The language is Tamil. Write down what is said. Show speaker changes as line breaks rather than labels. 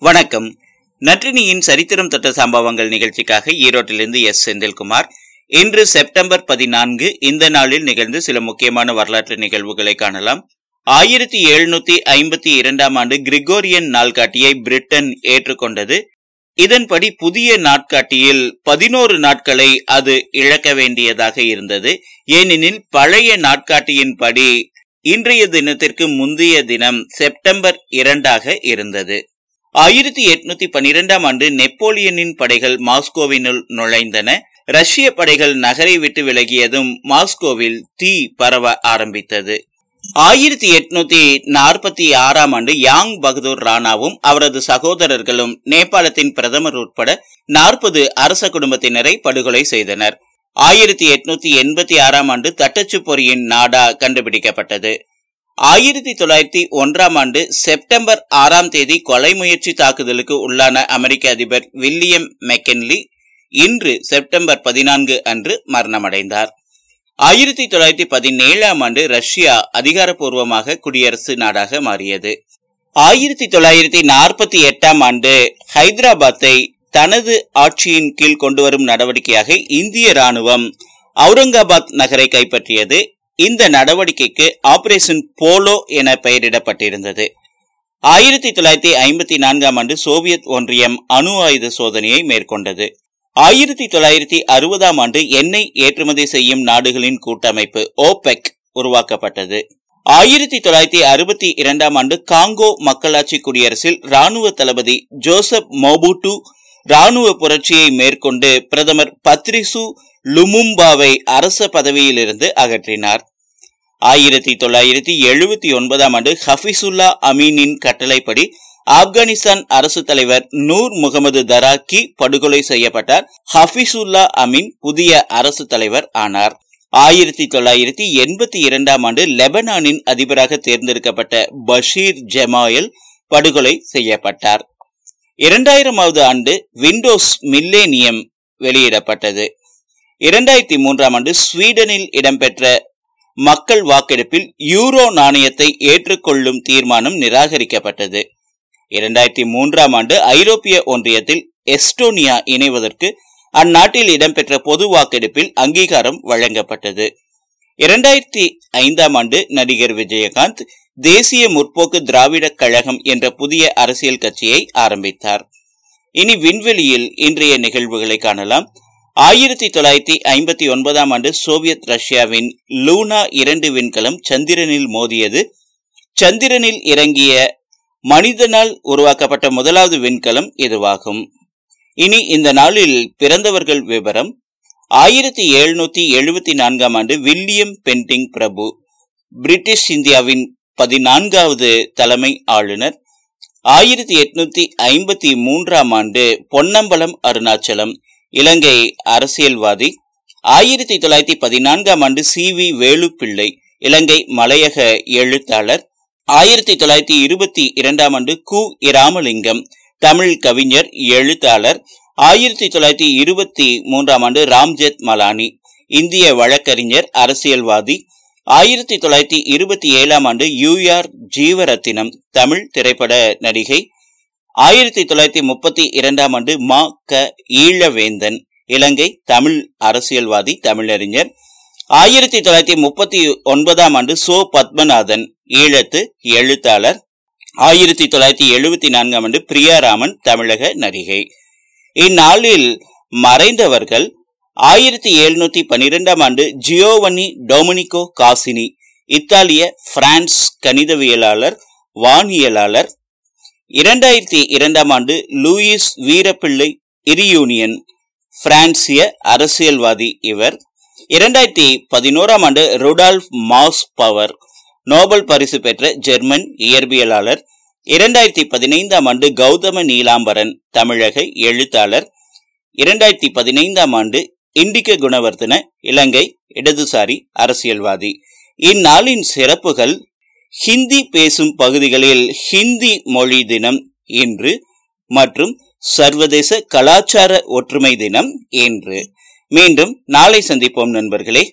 வணக்கம். நற்றினியின் சரித்திரம் தொட்ட சம்பவங்கள் நிகழ்ச்சிக்காக ஈரோட்டிலிருந்து எஸ். செந்தில்குமார். இன்று செப்டம்பர் பதினான்கு இந்த நாளில் நிகழ்ந்து சில முக்கியமான வரலாற்று நிகழ்வுகளை காணலாம். ஆயிரத்தி எழுநூத்தி ஐம்பத்தி இரண்டாம் ஆண்டு கிரிகோரியன் நாள்காட்டியை பிரிட்டன் ஏற்றுக்கொண்டது. இதன்படி புதிய நாட்காட்டியில் பதினோரு நாட்களை அது இழக்க வேண்டியதாக இருந்தது. ஏனெனில் பழைய நாட்காட்டியின்படி இன்றைய தினத்திற்கு முந்தைய தினம் செப்டம்பர் இரண்டாக இருந்தது. ஆயிரத்தி எட்நூத்தி பனிரெண்டாம் ஆண்டு நெப்போலியனின் படைகள் மாஸ்கோவினுள் நுழைந்தன. ரஷ்ய படைகள் நகரை விட்டு விலகியதும் மாஸ்கோவில் தீ பரவ ஆரம்பித்தது. ஆயிரத்தி எட்நூத்தி நாற்பத்தி ஆறாம் ஆண்டு யாங் பகதூர் ராணாவும் அவரது சகோதரர்களும் நேபாளத்தின் பிரதமர் உட்பட நாற்பது அரச குடும்பத்தினரை படுகொலை செய்தனர். ஆயிரத்தி எட்நூத்தி எண்பத்தி ஆறாம் ஆண்டு தட்டச்சு பொறியின் நாடா கண்டுபிடிக்கப்பட்டது. ஆயிரத்தி தொள்ளாயிரத்தி ஒன்றாம் ஆண்டு செப்டம்பர் ஆறாம் தேதி கொலை முயற்சி தாக்குதலுக்கு உள்ளான அமெரிக்க அதிபர் வில்லியம் மெக்கன்லி இன்று செப்டம்பர் பதினான்கு அன்று மரணமடைந்தார். ஆயிரத்தி தொள்ளாயிரத்தி பதினேழாம் ஆண்டு ரஷ்யா அதிகாரப்பூர்வமாக குடியரசு நாடாக மாறியது. ஆயிரத்தி தொள்ளாயிரத்தி நாற்பத்தி எட்டாம் ஆண்டு ஹைதராபாத்தை தனது ஆட்சியின் கீழ் கொண்டு வரும் நடவடிக்கையாக இந்திய ராணுவம் அவுரங்காபாத் நகரை கைப்பற்றியது. இந்த நடவடிக்கைக்கு ஆபரேஷன் போலோ என பெயரிடப்பட்டிருந்தது. ஆயிரத்தி தொள்ளாயிரத்தி ஐம்பத்தி நான்காம் ஆண்டு சோவியத் ஒன்றியம் அணு ஆயுத சோதனையை மேற்கொண்டது. ஆயிரத்தி தொள்ளாயிரத்தி அறுபதாம் ஆண்டு எண்ணெய் ஏற்றுமதி செய்யும் நாடுகளின் கூட்டமைப்பு ஓபெக் உருவாக்கப்பட்டது. ஆயிரத்தி தொள்ளாயிரத்தி அறுபத்தி இரண்டாம் ஆண்டு காங்கோ மக்களாட்சி குடியரசில் ராணுவ தளபதி ஜோசப் மோபுட்டு ராணுவ புரட்சியை மேற்கொண்டு பிரதமர் பத்ரிசு லுமும்பாவை அரச பதவியிலிருந்து அகற்றினார். ஆயிரத்தி தொள்ளாயிரத்தி எழுபத்தி ஒன்பதாம் ஆண்டு ஹபிசுல்லா அமீனின் கட்டளைப்படி ஆப்கானிஸ்தான் அரசு தலைவர் நூர் முகமது தராக்கி படுகொலை செய்யப்பட்டார். ஹபிசுல்லா அமீன் புதிய அரசு தலைவர் ஆனார். ஆயிரத்தி தொள்ளாயிரத்தி எண்பத்தி இரண்டாம் ஆண்டு லெபனானின் அதிபராக தேர்ந்தெடுக்கப்பட்ட பஷீர் ஜெமாயல் படுகொலை செய்யப்பட்டார். இரண்டாயிரமாவது ஆண்டு விண்டோஸ் மில்லேனியம் வெளியிடப்பட்டது. இரண்டாயிரத்தி மூன்றாம் ஆண்டு ஸ்வீடனில் இடம்பெற்ற மக்கள் வாக்கெடுப்பில் யூரோ நாணயத்தை ஏற்றுக்கொள்ளும் தீர்மானம் நிராகரிக்கப்பட்டது. இரண்டாயிரத்தி மூன்றாம் ஆண்டு ஐரோப்பிய ஒன்றியத்தில் எஸ்டோனியா இணைவதற்கு அந்நாட்டில் இடம்பெற்ற பொது வாக்கெடுப்பில் அங்கீகாரம் வழங்கப்பட்டது. இரண்டாயிரத்தி ஐந்தாம் ஆண்டு நடிகர் விஜயகாந்த் தேசிய முற்போக்கு திராவிடக் கழகம் என்ற புதிய அரசியல் கட்சியை ஆரம்பித்தார். இனி விண்வெளியில் இன்றைய நிகழ்வுகளை காணலாம். ஆயிரத்தி தொள்ளாயிரத்தி ஐம்பத்தி ஒன்பதாம் ஆண்டு சோவியத் ரஷ்யாவின் லூனா இரண்டு விண்கலம் சந்திரனில் மோதியது. சந்திரனில் இறங்கிய மனிதனால் உருவாக்கப்பட்ட முதலாவது விண்கலம் இதுவாகும். இனி இந்த நாளில் பிறந்தவர்கள் விவரம். ஆயிரத்தி எழுநூத்தி எழுபத்தி நான்காம் ஆண்டு வில்லியம் பென்டிங் பிரபு பிரிட்டிஷ் இந்தியாவின் பதினான்காவது தலைமை ஆளுநர். ஆயிரத்தி எட்நூத்தி ஐம்பத்தி மூன்றாம் ஆண்டு பொன்னம்பலம் அருணாச்சலம் இலங்கை அரசியல்வாதி. ஆயிரத்தி தொள்ளாயிரத்தி பதினான்காம் ஆண்டு சி வி வேலுப்பிள்ளை இலங்கை மலையக எழுத்தாளர். ஆயிரத்தி தொள்ளாயிரத்தி இருபத்தி இரண்டாம் ஆண்டு கு. இராமலிங்கம் தமிழ் கவிஞர் எழுத்தாளர். ஆயிரத்தி தொள்ளாயிரத்தி இருபத்தி மூன்றாம் ஆண்டு ராம்ஜெத் மலானி இந்திய வழக்கறிஞர் அரசியல்வாதி. ஆயிரத்தி தொள்ளாயிரத்தி இருபத்தி ஏழாம் ஆண்டு யூஆர் ஜீவரத்தினம் தமிழ் திரைப்பட நடிகை. ஆயிரத்தி தொள்ளாயிரத்தி முப்பத்தி இரண்டாம் ஆண்டு மா க ஈழவேந்தன் இலங்கை தமிழ் அரசியல்வாதி தமிழறிஞர். ஆயிரத்தி தொள்ளாயிரத்தி முப்பத்தி ஒன்பதாம் ஆண்டு சோ பத்மநாதன் ஈழத்து எழுத்தாளர். ஆயிரத்தி தொள்ளாயிரத்தி எழுபத்தி நான்காம் ஆண்டு பிரியாராமன் தமிழக நடிகை. இந்நாளில் மறைந்தவர்கள் ஆயிரத்தி எழுநூத்தி பனிரெண்டாம் ஆண்டு ஜியோவனி டொமினிகோ காசினி இத்தாலிய பிரான்ஸ் கணிதவியலாளர் வானியலாளர். இரண்டாயிரத்தி இரண்டாம் ஆண்டு லூயிஸ் வீரப்பிள்ளை இரியூனியன் பிரான்சிய அரசியல்வாதி இவர். இரண்டாயிரத்தி பதினோராம் ஆண்டு ருடால்ஃப் மாஸ் பவர் நோபல் பரிசு பெற்ற ஜெர்மன் இயற்பியலாளர். இரண்டாயிரத்தி பதினைந்தாம் ஆண்டு கௌதம நீலாம்பரன் தமிழக எழுத்தாளர். இரண்டாயிரத்தி பதினைந்தாம் ஆண்டு இண்டிக குணவர்த்தன இலங்கை இடதுசாரி அரசியல்வாதி. இந்நாளின் சிறப்புகள் ஹிந்தி பேசும் பகுதிகளில் ஹிந்தி மொழி தினம் இன்று மற்றும் சர்வதேச கலாச்சார ஒற்றுமை தினம் இன்று. மீண்டும் நாளை சந்திப்போம் நண்பர்களே.